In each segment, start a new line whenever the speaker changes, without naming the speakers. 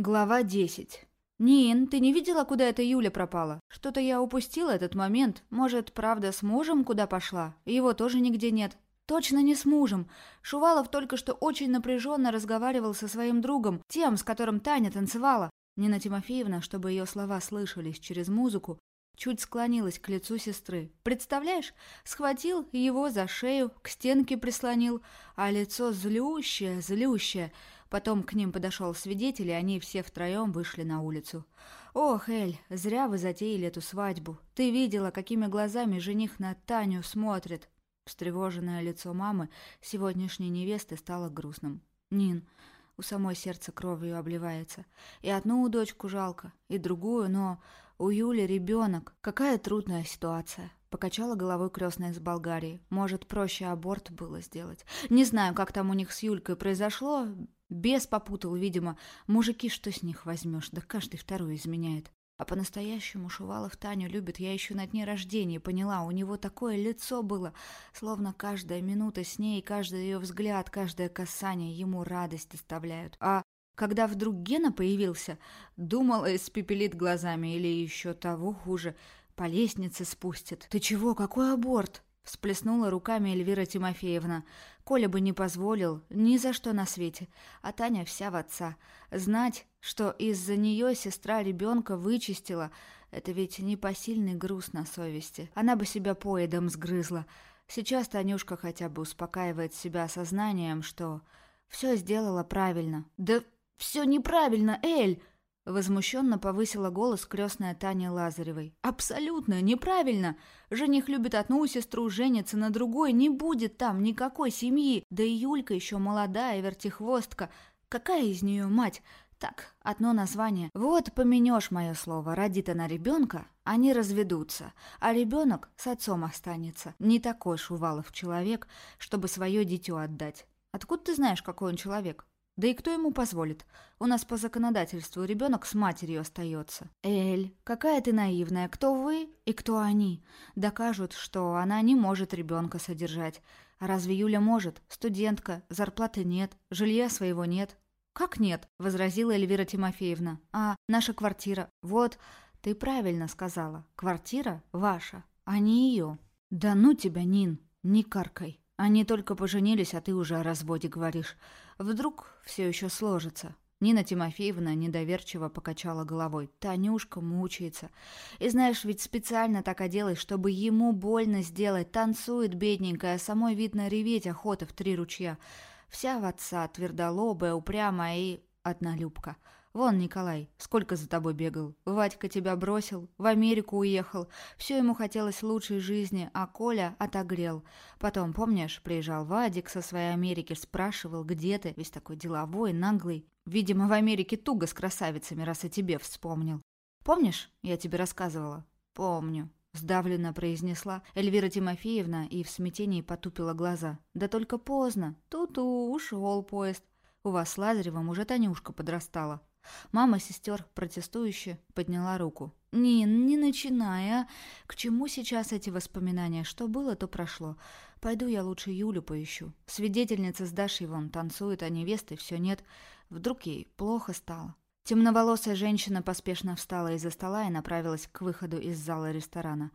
Глава 10. «Нин, ты не видела, куда эта Юля пропала? Что-то я упустила этот момент. Может, правда, с мужем куда пошла? Его тоже нигде нет». «Точно не с мужем. Шувалов только что очень напряженно разговаривал со своим другом, тем, с которым Таня танцевала». Нина Тимофеевна, чтобы ее слова слышались через музыку, чуть склонилась к лицу сестры. «Представляешь, схватил его за шею, к стенке прислонил, а лицо злющее, злющее». Потом к ним подошел свидетель, и они все втроем вышли на улицу. «Ох, Эль, зря вы затеяли эту свадьбу. Ты видела, какими глазами жених на Таню смотрит». Встревоженное лицо мамы сегодняшней невесты стало грустным. «Нин, у самой сердце кровью обливается. И одну дочку жалко, и другую, но у Юли ребенок. Какая трудная ситуация. Покачала головой крестная из Болгарии. Может, проще аборт было сделать. Не знаю, как там у них с Юлькой произошло. Бес попутал, видимо. Мужики, что с них возьмешь? Да каждый второй изменяет. А по-настоящему Шувалов Таню любит. Я еще на дне рождения поняла. У него такое лицо было, словно каждая минута с ней, каждый ее взгляд, каждое касание ему радость доставляют. А когда вдруг Гена появился, думала, испепелит глазами или еще того хуже – по лестнице спустит. Ты чего, какой аборт? Всплеснула руками Эльвира Тимофеевна. Коля бы не позволил, ни за что на свете. А Таня вся в отца. Знать, что из-за нее сестра ребенка вычистила, это ведь непосильный груз на совести. Она бы себя поедом сгрызла. Сейчас Танюшка хотя бы успокаивает себя сознанием, что все сделала правильно. «Да все неправильно, Эль!» Возмущенно повысила голос крестная Таня Лазаревой. «Абсолютно неправильно! Жених любит одну сестру, женится на другой, не будет там никакой семьи. Да и Юлька еще молодая, вертихвостка. Какая из нее мать? Так, одно название. Вот поменешь мое слово, родит она ребенка, они разведутся, а ребенок с отцом останется. Не такой Шувалов человек, чтобы свое дитё отдать. Откуда ты знаешь, какой он человек? Да и кто ему позволит? У нас по законодательству ребенок с матерью остается. Эль, какая ты наивная. Кто вы и кто они? Докажут, что она не может ребенка содержать. А разве Юля может? Студентка, зарплаты нет, жилья своего нет. Как нет? Возразила Эльвира Тимофеевна. А, наша квартира. Вот, ты правильно сказала. Квартира ваша, а не ее. Да ну тебя, Нин, не каркай. Они только поженились, а ты уже о разводе говоришь. Вдруг все еще сложится. Нина Тимофеевна недоверчиво покачала головой. Танюшка мучается. И знаешь, ведь специально так оделась, чтобы ему больно сделать. Танцует бедненькая, самой видно реветь охота в три ручья. Вся в отца, твердолобая, упрямая и однолюбка. Вон, Николай, сколько за тобой бегал. Вадька тебя бросил, в Америку уехал. Все ему хотелось лучшей жизни, а Коля отогрел. Потом, помнишь, приезжал Вадик со своей Америки, спрашивал, где ты, весь такой деловой, наглый. Видимо, в Америке туго с красавицами, раз и тебе вспомнил. Помнишь, я тебе рассказывала? Помню. Сдавленно произнесла Эльвира Тимофеевна и в смятении потупила глаза. «Да только поздно. Ту-ту, ушел поезд. У вас с Лазаревым уже Танюшка подрастала». Мама сестер протестующе подняла руку. «Нин, не начинай, а! К чему сейчас эти воспоминания? Что было, то прошло. Пойду я лучше Юлю поищу. Свидетельница с Дашей вон танцует, а невесты все нет. Вдруг ей плохо стало». Темноволосая женщина поспешно встала из-за стола и направилась к выходу из зала ресторана.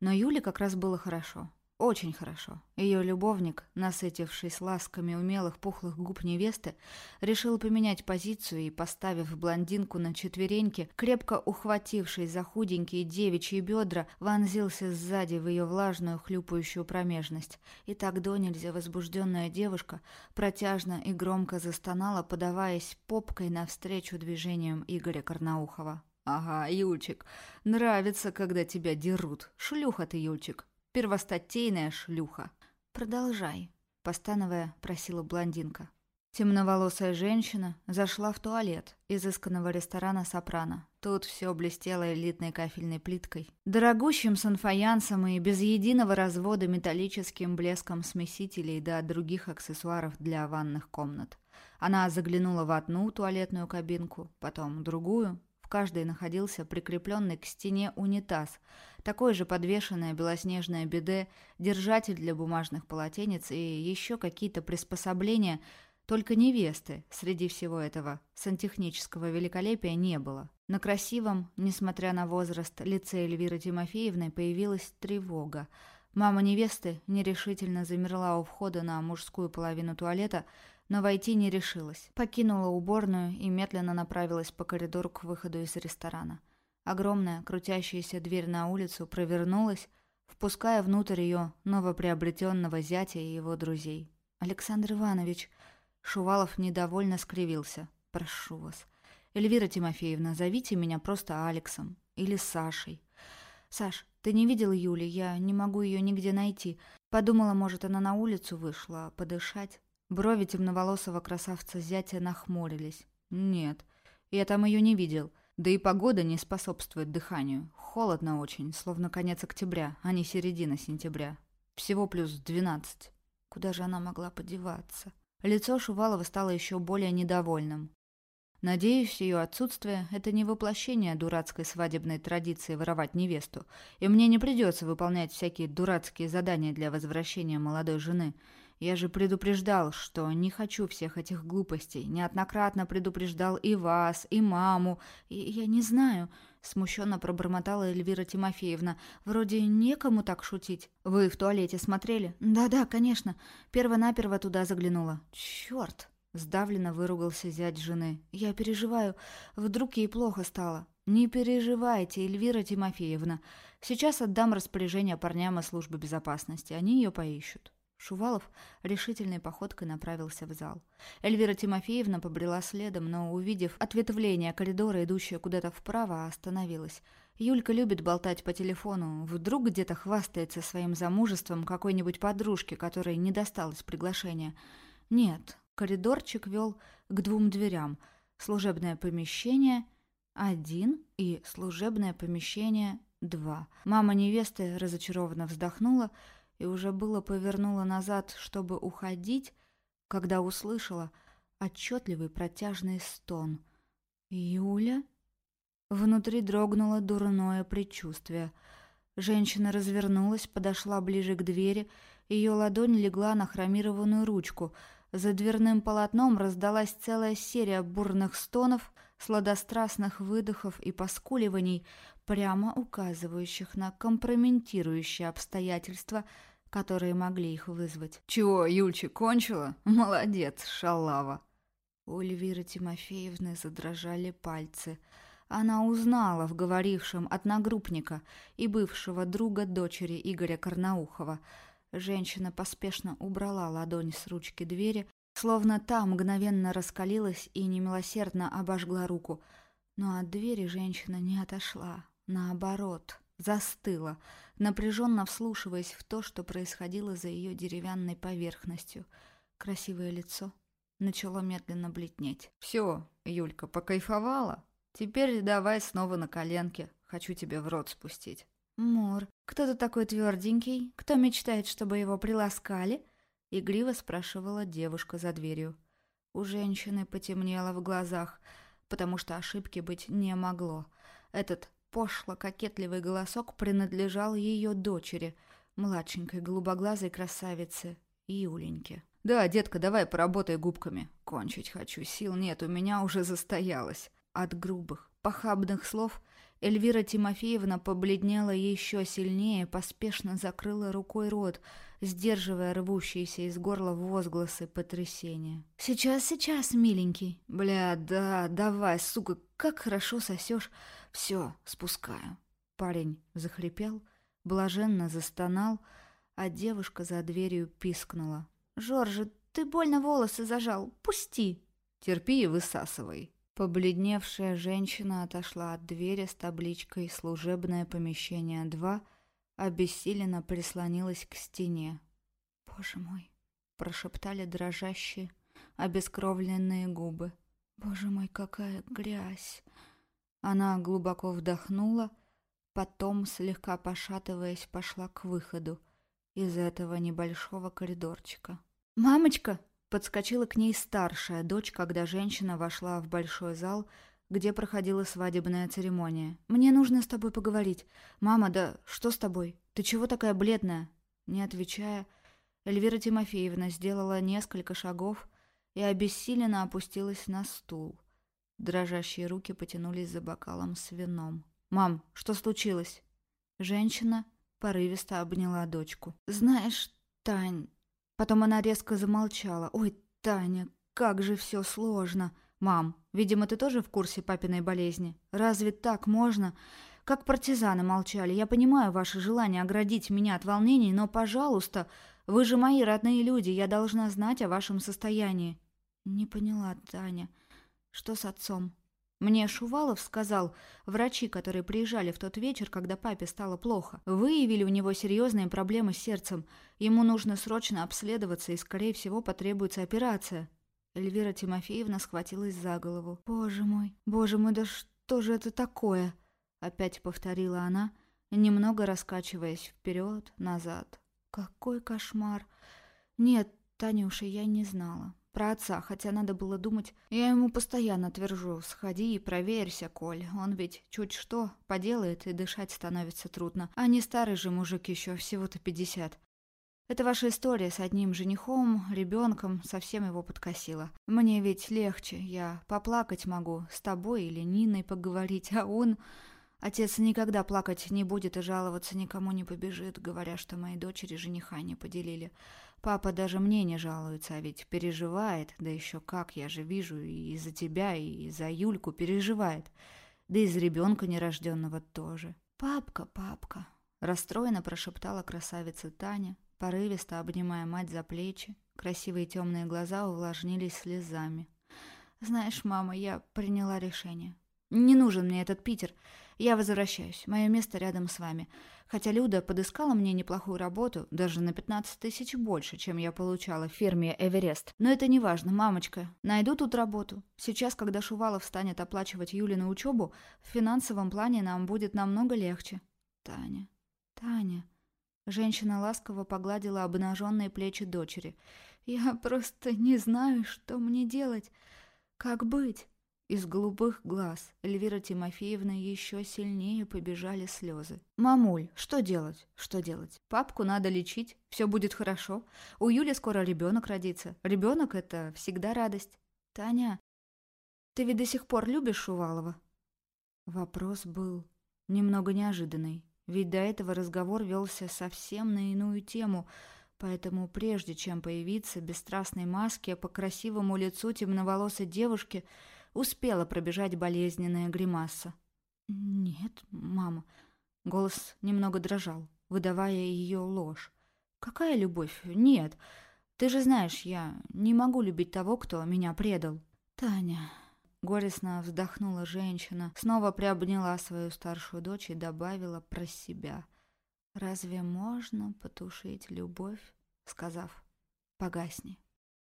Но Юле как раз было хорошо. Очень хорошо. Ее любовник, насытившись ласками умелых пухлых губ невесты, решил поменять позицию и, поставив блондинку на четвереньки, крепко ухватившись за худенькие девичьи бедра, вонзился сзади в ее влажную хлюпающую промежность. И так до нельзя возбужденная девушка протяжно и громко застонала, подаваясь попкой навстречу движениям Игоря Карнаухова. «Ага, Юльчик, нравится, когда тебя дерут. Шлюха ты, Юльчик, Первостатейная шлюха. Продолжай, постановая, просила блондинка. Темноволосая женщина зашла в туалет изысканного ресторана «Сопрано». Тут все блестело элитной кафельной плиткой, дорогущим санфаянсом и без единого развода металлическим блеском смесителей да других аксессуаров для ванных комнат. Она заглянула в одну туалетную кабинку, потом другую, в каждой находился прикрепленный к стене унитаз, такое же подвешенное белоснежное биде, держатель для бумажных полотенец и еще какие-то приспособления, Только невесты среди всего этого сантехнического великолепия не было. На красивом, несмотря на возраст, лице Эльвиры Тимофеевны появилась тревога. Мама невесты нерешительно замерла у входа на мужскую половину туалета, но войти не решилась. Покинула уборную и медленно направилась по коридору к выходу из ресторана. Огромная, крутящаяся дверь на улицу провернулась, впуская внутрь ее новоприобретенного зятя и его друзей. «Александр Иванович...» Шувалов недовольно скривился. «Прошу вас. Эльвира Тимофеевна, зовите меня просто Алексом. Или Сашей. Саш, ты не видел Юли? Я не могу ее нигде найти. Подумала, может, она на улицу вышла, подышать. Брови темноволосого красавца зятя нахмурились. «Нет, я там ее не видел. Да и погода не способствует дыханию. Холодно очень, словно конец октября, а не середина сентября. Всего плюс двенадцать. Куда же она могла подеваться?» Лицо Шувалова стало еще более недовольным. Надеюсь, ее отсутствие – это не воплощение дурацкой свадебной традиции воровать невесту, и мне не придется выполнять всякие дурацкие задания для возвращения молодой жены – я же предупреждал, что не хочу всех этих глупостей. Неоднократно предупреждал и вас, и маму. И я не знаю, смущенно пробормотала Эльвира Тимофеевна. Вроде некому так шутить. Вы в туалете смотрели? Да-да, конечно. Первонаперво туда заглянула. Черт! Сдавленно выругался зять жены. «Я переживаю. Вдруг ей плохо стало?» «Не переживайте, Эльвира Тимофеевна. Сейчас отдам распоряжение парням из службы безопасности. Они ее поищут». Шувалов решительной походкой направился в зал. Эльвира Тимофеевна побрела следом, но, увидев ответвление коридора, идущее куда-то вправо, остановилась. Юлька любит болтать по телефону. Вдруг где-то хвастается своим замужеством какой-нибудь подружке, которой не досталось приглашение. Нет, коридорчик вел к двум дверям. Служебное помещение – один и служебное помещение – два. Мама невесты разочарованно вздохнула – и уже было повернула назад, чтобы уходить, когда услышала отчетливый протяжный стон. «Юля?» Внутри дрогнуло дурное предчувствие. Женщина развернулась, подошла ближе к двери, ее ладонь легла на хромированную ручку. За дверным полотном раздалась целая серия бурных стонов, сладострастных выдохов и поскуливаний, прямо указывающих на компрометирующие обстоятельства, которые могли их вызвать. «Чего, Юльчик, кончила? Молодец, шалава!» У Эльвиры Тимофеевны задрожали пальцы. Она узнала в говорившем одногруппника и бывшего друга дочери Игоря Карнаухова. Женщина поспешно убрала ладонь с ручки двери, словно та мгновенно раскалилась и немилосердно обожгла руку. Но от двери женщина не отошла. Наоборот, застыла, напряженно вслушиваясь в то, что происходило за ее деревянной поверхностью. Красивое лицо начало медленно бледнеть. «Все, Юлька, покайфовала? Теперь давай снова на коленке. Хочу тебе в рот спустить». «Мор, кто ты такой тверденький? Кто мечтает, чтобы его приласкали?» Игриво спрашивала девушка за дверью. У женщины потемнело в глазах, потому что ошибки быть не могло. Этот пошло-кокетливый голосок принадлежал ее дочери, младшенькой голубоглазой красавице Юленьке. «Да, детка, давай поработай губками. Кончить хочу, сил нет, у меня уже застоялось». От грубых, похабных слов Эльвира Тимофеевна побледнела еще сильнее, поспешно закрыла рукой рот, сдерживая рвущиеся из горла возгласы потрясения. «Сейчас, сейчас, миленький!» «Бля, да, давай, сука, как хорошо сосешь!» «Все, спускаю». Парень захрипел, блаженно застонал, а девушка за дверью пискнула. «Жоржи, ты больно волосы зажал, пусти!» «Терпи и высасывай». Побледневшая женщина отошла от двери с табличкой «Служебное помещение 2», обессиленно прислонилась к стене. «Боже мой!» — прошептали дрожащие, обескровленные губы. «Боже мой, какая грязь!» Она глубоко вдохнула, потом, слегка пошатываясь, пошла к выходу из этого небольшого коридорчика. «Мамочка!» — подскочила к ней старшая дочь, когда женщина вошла в большой зал, где проходила свадебная церемония. «Мне нужно с тобой поговорить. Мама, да что с тобой? Ты чего такая бледная?» Не отвечая, Эльвира Тимофеевна сделала несколько шагов и обессиленно опустилась на стул. Дрожащие руки потянулись за бокалом с вином. «Мам, что случилось?» Женщина порывисто обняла дочку. «Знаешь, Тань...» Потом она резко замолчала. «Ой, Таня, как же все сложно!» «Мам, видимо, ты тоже в курсе папиной болезни? Разве так можно?» Как партизаны молчали. Я понимаю ваше желание оградить меня от волнений, но, пожалуйста, вы же мои родные люди, я должна знать о вашем состоянии. Не поняла, Таня. Что с отцом? Мне Шувалов сказал, врачи, которые приезжали в тот вечер, когда папе стало плохо, выявили у него серьезные проблемы с сердцем. Ему нужно срочно обследоваться, и, скорее всего, потребуется операция. Эльвира Тимофеевна схватилась за голову. «Боже мой, боже мой, да что же это такое?» Опять повторила она, немного раскачиваясь вперед, назад. Какой кошмар! Нет, Танюша, я не знала. Про отца, хотя надо было думать, я ему постоянно твержу, сходи и проверься, Коль. Он ведь чуть что поделает, и дышать становится трудно. А не старый же мужик еще, всего-то пятьдесят. Это ваша история с одним женихом, ребенком, совсем его подкосила. Мне ведь легче, я поплакать могу, с тобой или Ниной поговорить, а он... Отец никогда плакать не будет и жаловаться никому не побежит, говоря, что мои дочери жениха не поделили. Папа даже мне не жалуется, а ведь переживает, да еще как, я же вижу, и за тебя, и за Юльку переживает. Да и за ребенка нерожденного тоже. «Папка, папка!» – расстроенно прошептала красавица Таня, порывисто обнимая мать за плечи. Красивые темные глаза увлажнились слезами. «Знаешь, мама, я приняла решение. Не нужен мне этот Питер. Я возвращаюсь. Мое место рядом с вами. Хотя Люда подыскала мне неплохую работу, даже на 15 тысяч больше, чем я получала в фирме «Эверест». Но это не важно, мамочка. Найду тут работу. Сейчас, когда Шувалов станет оплачивать Юлину учебу, в финансовом плане нам будет намного легче. Таня, Таня... Женщина ласково погладила обнаженные плечи дочери. «Я просто не знаю, что мне делать. Как быть?» Из голубых глаз Эльвира Тимофеевна еще сильнее побежали слезы. «Мамуль, что делать? Что делать? Папку надо лечить, все будет хорошо. У Юли скоро ребенок родится. Ребенок — это всегда радость. Таня, ты ведь до сих пор любишь Шувалова?» Вопрос был немного неожиданный, ведь до этого разговор велся совсем на иную тему, поэтому прежде чем появиться бесстрастной маске по красивому лицу темноволосой девушки — успела пробежать болезненная гримаса. «Нет, мама». Голос немного дрожал, выдавая ее ложь. «Какая любовь? Нет. Ты же знаешь, я не могу любить того, кто меня предал». «Таня...» Горестно вздохнула женщина, снова приобняла свою старшую дочь и добавила про себя. «Разве можно потушить любовь?» Сказав «Погасни».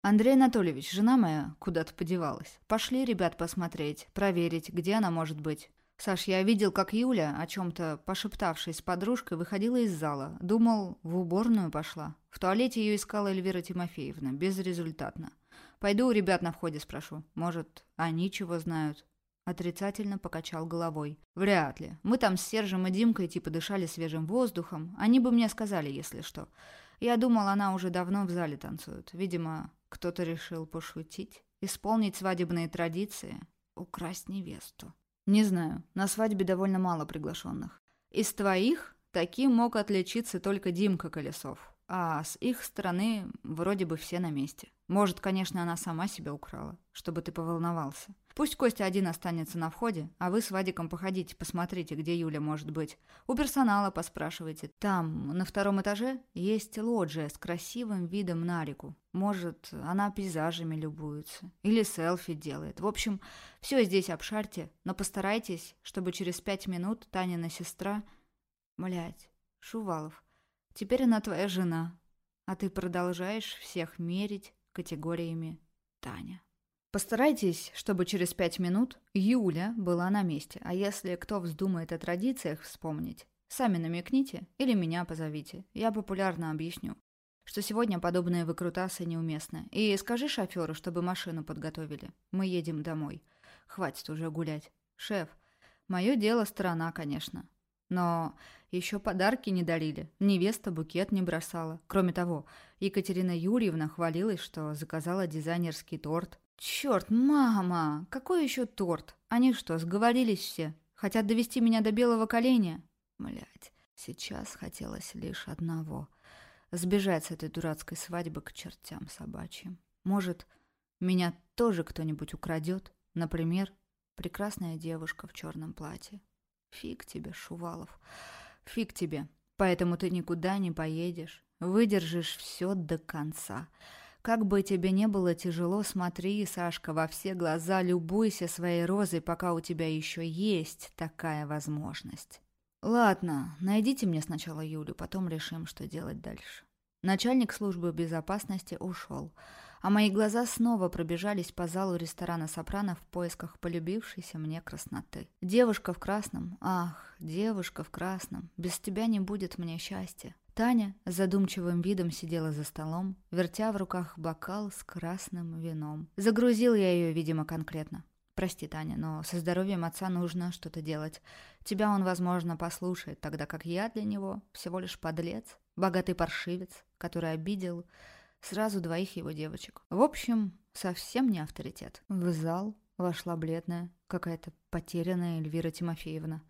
«Андрей Анатольевич, жена моя куда-то подевалась. Пошли ребят посмотреть, проверить, где она может быть». «Саш, я видел, как Юля, о чем-то пошептавшись с подружкой, выходила из зала. Думал, в уборную пошла. В туалете ее искала Эльвира Тимофеевна. Безрезультатно. Пойду у ребят на входе спрошу. Может, они чего знают?» Отрицательно покачал головой. «Вряд ли. Мы там с Сержем и Димкой типа дышали свежим воздухом. Они бы мне сказали, если что. Я думал, она уже давно в зале танцует. Видимо, кто-то решил пошутить, исполнить свадебные традиции, украсть невесту. Не знаю, на свадьбе довольно мало приглашенных. Из твоих таким мог отличиться только Димка Колесов. А с их стороны вроде бы все на месте. Может, конечно, она сама себя украла, чтобы ты поволновался. Пусть Костя один останется на входе, а вы с Вадиком походите, посмотрите, где Юля может быть. У персонала поспрашивайте. Там, на втором этаже, есть лоджия с красивым видом на реку. Может, она пейзажами любуется. Или селфи делает. В общем, все здесь обшарьте, но постарайтесь, чтобы через пять минут Танина сестра... Блять, Шувалов, теперь она твоя жена, а ты продолжаешь всех мерить категориями Таня. Постарайтесь, чтобы через пять минут Юля была на месте, а если кто вздумает о традициях вспомнить, сами намекните или меня позовите, я популярно объясню, что сегодня подобные выкрутасы неуместны. И скажи шоферу, чтобы машину подготовили. Мы едем домой. Хватит уже гулять. Шеф, мое дело сторона, конечно. Но еще подарки не дарили, невеста букет не бросала. Кроме того, Екатерина Юрьевна хвалилась, что заказала дизайнерский торт. «Черт, мама! Какой еще торт? Они что, сговорились все? Хотят довести меня до белого коленя?» Блять, сейчас хотелось лишь одного — сбежать с этой дурацкой свадьбы к чертям собачьим. Может, меня тоже кто-нибудь украдет? Например, прекрасная девушка в черном платье. Фиг тебе, Шувалов, фиг тебе. Поэтому ты никуда не поедешь, выдержишь все до конца. Как бы тебе не было тяжело, смотри, Сашка, во все глаза, любуйся своей розой, пока у тебя еще есть такая возможность. Ладно, найдите мне сначала Юлю, потом решим, что делать дальше. Начальник службы безопасности ушел а мои глаза снова пробежались по залу ресторана «Сопрано» в поисках полюбившейся мне красноты. Девушка в красном, ах, девушка в красном, без тебя не будет мне счастья. Таня с задумчивым видом сидела за столом, вертя в руках бокал с красным вином. Загрузил я ее, видимо, конкретно. Прости, Таня, но со здоровьем отца нужно что-то делать. Тебя он, возможно, послушает, тогда как я для него всего лишь подлец, богатый паршивец, который обидел Сразу двоих его девочек. В общем, совсем не авторитет. В зал вошла бледная, какая-то потерянная Эльвира Тимофеевна.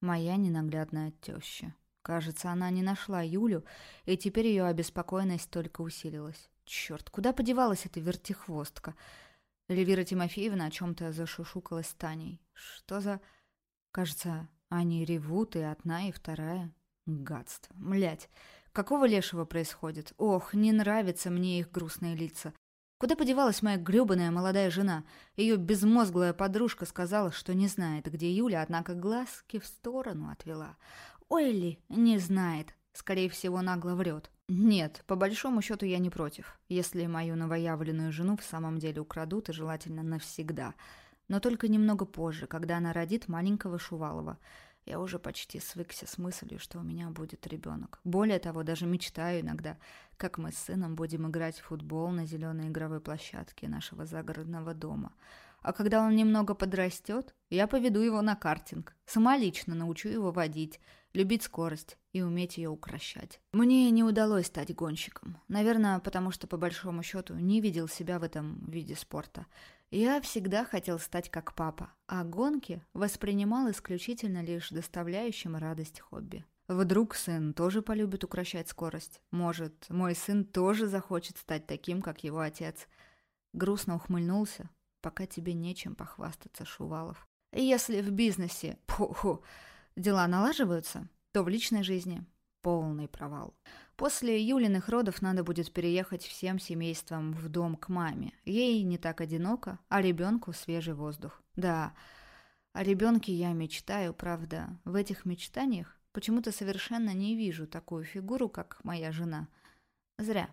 Моя ненаглядная теща. Кажется, она не нашла Юлю, и теперь ее обеспокоенность только усилилась. Черт, куда подевалась эта вертихвостка? Эльвира Тимофеевна о чем-то зашушукалась с Таней. Что за... Кажется, они ревут, и одна, и вторая. Гадство. Млять. Какого лешего происходит? Ох, не нравятся мне их грустные лица. Куда подевалась моя грёбаная молодая жена? Ее безмозглая подружка сказала, что не знает, где Юля, однако глазки в сторону отвела. Ойли не знает. Скорее всего, нагло врет. Нет, по большому счету я не против, если мою новоявленную жену в самом деле украдут и желательно навсегда. Но только немного позже, когда она родит маленького Шувалова. Я уже почти свыкся с мыслью, что у меня будет ребенок. Более того, даже мечтаю иногда, как мы с сыном будем играть в футбол на зеленой игровой площадке нашего загородного дома. А когда он немного подрастет, я поведу его на картинг. Сама лично научу его водить, любить скорость и уметь ее укращать. Мне не удалось стать гонщиком. Наверное, потому что, по большому счету, не видел себя в этом виде спорта. Я всегда хотел стать как папа, а гонки воспринимал исключительно лишь доставляющим радость хобби. Вдруг сын тоже полюбит укращать скорость? Может, мой сын тоже захочет стать таким, как его отец? Грустно ухмыльнулся, пока тебе нечем похвастаться, Шувалов. Если в бизнесе, пуху, дела налаживаются, то в личной жизни полный провал. После Юлиных родов надо будет переехать всем семейством в дом к маме. Ей не так одиноко, а ребенку свежий воздух. Да, о ребенке я мечтаю, правда. В этих мечтаниях почему-то совершенно не вижу такую фигуру, как моя жена. Зря.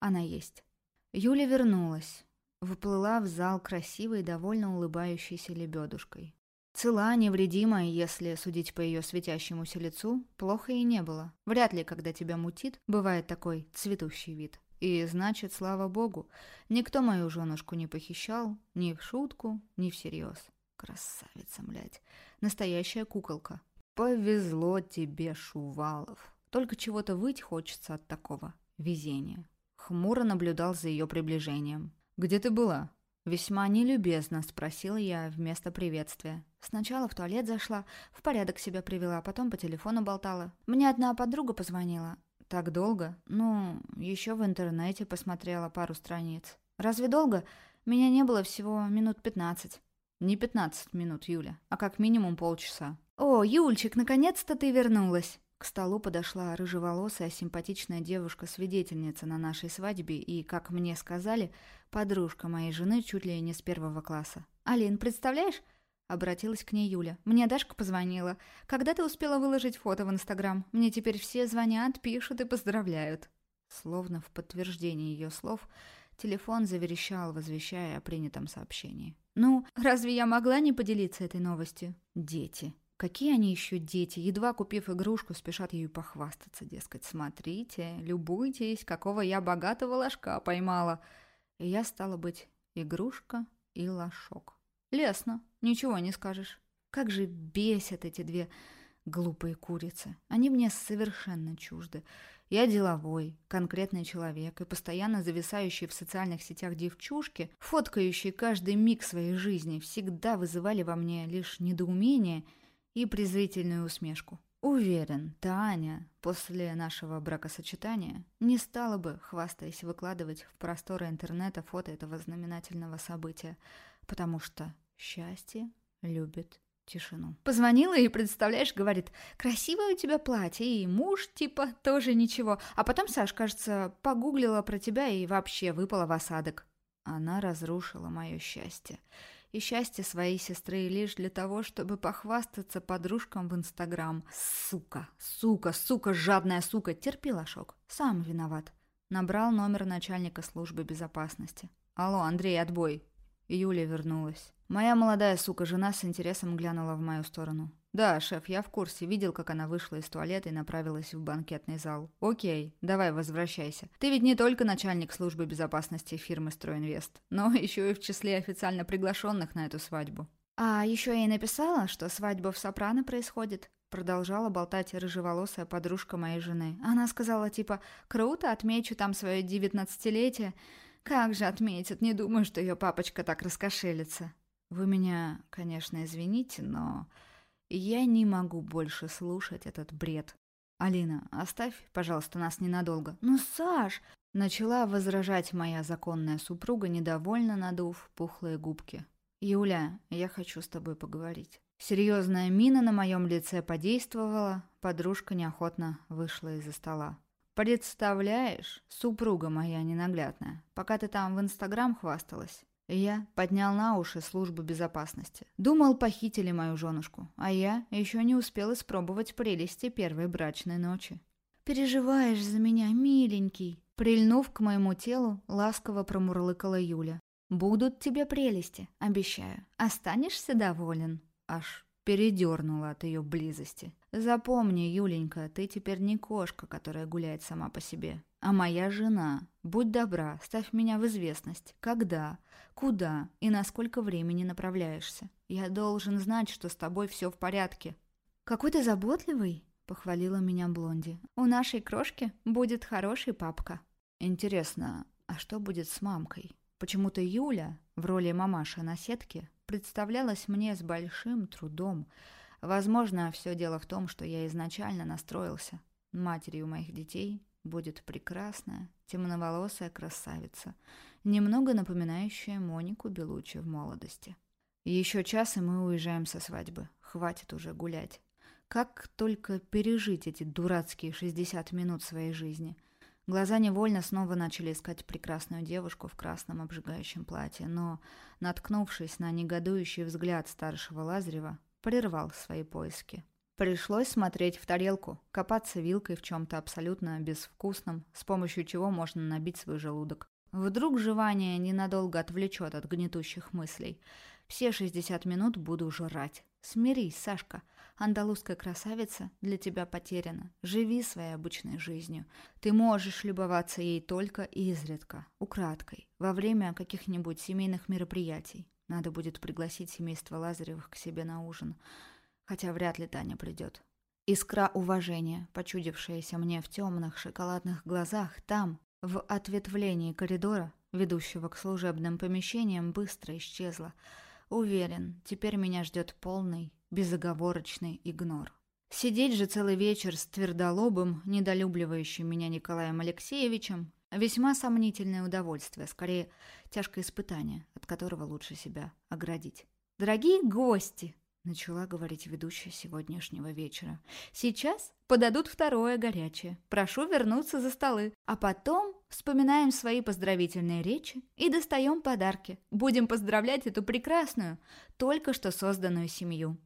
Она есть. Юля вернулась. Выплыла в зал красивой, довольно улыбающейся лебедушкой. Цела, невредима, если судить по ее светящемуся лицу, плохо и не было. Вряд ли, когда тебя мутит, бывает такой цветущий вид. И значит, слава богу, никто мою женушку не похищал, ни в шутку, ни всерьез. Красавица, млядь. Настоящая куколка. Повезло тебе, Шувалов. Только чего-то выть хочется от такого везения. Хмуро наблюдал за ее приближением. «Где ты была?» Весьма нелюбезно спросила я вместо приветствия. Сначала в туалет зашла, в порядок себя привела, потом по телефону болтала. Мне одна подруга позвонила. Так долго? Ну, еще в интернете посмотрела пару страниц. Разве долго? Меня не было всего минут пятнадцать. Не пятнадцать минут, Юля, а как минимум полчаса. О, Юльчик, наконец-то ты вернулась. К столу подошла рыжеволосая симпатичная девушка-свидетельница на нашей свадьбе и, как мне сказали, подружка моей жены чуть ли не с первого класса. «Алин, представляешь?» — обратилась к ней Юля. «Мне Дашка позвонила. Когда ты успела выложить фото в Инстаграм? Мне теперь все звонят, пишут и поздравляют». Словно в подтверждение ее слов, телефон заверещал, возвещая о принятом сообщении. «Ну, разве я могла не поделиться этой новостью?» «Дети», Какие они еще дети, едва купив игрушку, спешат ею похвастаться, дескать, смотрите, любуйтесь, какого я богатого ложка поймала. И я стала быть игрушка и лошок. Лесно, ничего не скажешь. Как же бесят эти две Глупые курицы. Они мне совершенно чужды. Я деловой, конкретный человек и постоянно зависающие в социальных сетях девчушки, фоткающие каждый миг своей жизни, всегда вызывали во мне лишь недоумение и презрительную усмешку. Уверен, Таня после нашего бракосочетания не стала бы, хвастаясь, выкладывать в просторы интернета фото этого знаменательного события, потому что счастье любит тишину. Позвонила и, представляешь, говорит, красивое у тебя платье, и муж, типа, тоже ничего. А потом, Саш, кажется, погуглила про тебя и вообще выпала в осадок. Она разрушила мое счастье. И счастье своей сестры лишь для того, чтобы похвастаться подружкам в Инстаграм. Сука, сука, сука, жадная сука. Терпи, Лошок, сам виноват. Набрал номер начальника службы безопасности. Алло, Андрей, отбой. Юля вернулась. Моя молодая сука-жена с интересом глянула в мою сторону. «Да, шеф, я в курсе. Видел, как она вышла из туалета и направилась в банкетный зал. Окей, давай возвращайся. Ты ведь не только начальник службы безопасности фирмы «Стройинвест», но еще и в числе официально приглашенных на эту свадьбу». «А еще я ей написала, что свадьба в Сопрано происходит», Продолжала болтать рыжеволосая подружка моей жены. Она сказала типа «Круто, отмечу там свое девятнадцатилетие». Как же отметит, не думаю, что ее папочка так раскошелится. Вы меня, конечно, извините, но я не могу больше слушать этот бред. Алина, оставь, пожалуйста, нас ненадолго. Ну, Саш, начала возражать моя законная супруга, недовольно надув пухлые губки. Юля, я хочу с тобой поговорить. Серьезная мина на моем лице подействовала, подружка неохотно вышла из-за стола. «Представляешь, супруга моя ненаглядная, пока ты там в Инстаграм хвасталась, я поднял на уши службу безопасности. Думал, похитили мою женушку, а я еще не успел испробовать прелести первой брачной ночи. «Переживаешь за меня, миленький?» Прильнув к моему телу, ласково промурлыкала Юля. «Будут тебе прелести, обещаю. Останешься доволен?» Аж передернула от ее близости. «Запомни, Юленька, ты теперь не кошка, которая гуляет сама по себе, а моя жена. Будь добра, ставь меня в известность. Когда, куда и на сколько времени направляешься. Я должен знать, что с тобой все в порядке». «Какой ты заботливый!» — похвалила меня Блонди. «У нашей крошки будет хороший папка». «Интересно, а что будет с мамкой?» Почему-то Юля в роли мамаши на сетке представлялась мне с большим трудом. Возможно, все дело в том, что я изначально настроился. Матерью моих детей будет прекрасная, темноволосая красавица, немного напоминающая Монику Белучи в молодости. Еще час, и мы уезжаем со свадьбы. Хватит уже гулять. Как только пережить эти дурацкие 60 минут своей жизни – Глаза невольно снова начали искать прекрасную девушку в красном обжигающем платье, но, наткнувшись на негодующий взгляд старшего Лазарева, прервал свои поиски. Пришлось смотреть в тарелку, копаться вилкой в чем-то абсолютно безвкусном, с помощью чего можно набить свой желудок. Вдруг жевание ненадолго отвлечет от гнетущих мыслей. Все 60 минут буду жрать. Смирись, Сашка. Андалузская красавица для тебя потеряна. Живи своей обычной жизнью. Ты можешь любоваться ей только изредка, украдкой, во время каких-нибудь семейных мероприятий. Надо будет пригласить семейство Лазаревых к себе на ужин. Хотя вряд ли Таня придет. Искра уважения, почудившаяся мне в темных шоколадных глазах, там, в ответвлении коридора, ведущего к служебным помещениям, быстро исчезла. Уверен, теперь меня ждет полный безоговорочный игнор. Сидеть же целый вечер с твердолобым, недолюбливающим меня Николаем Алексеевичем – весьма сомнительное удовольствие, скорее тяжкое испытание, от которого лучше себя оградить. «Дорогие гости!» – начала говорить ведущая сегодняшнего вечера. «Сейчас подадут второе горячее. Прошу вернуться за столы. А потом вспоминаем свои поздравительные речи и достаем подарки. Будем поздравлять эту прекрасную, только что созданную семью.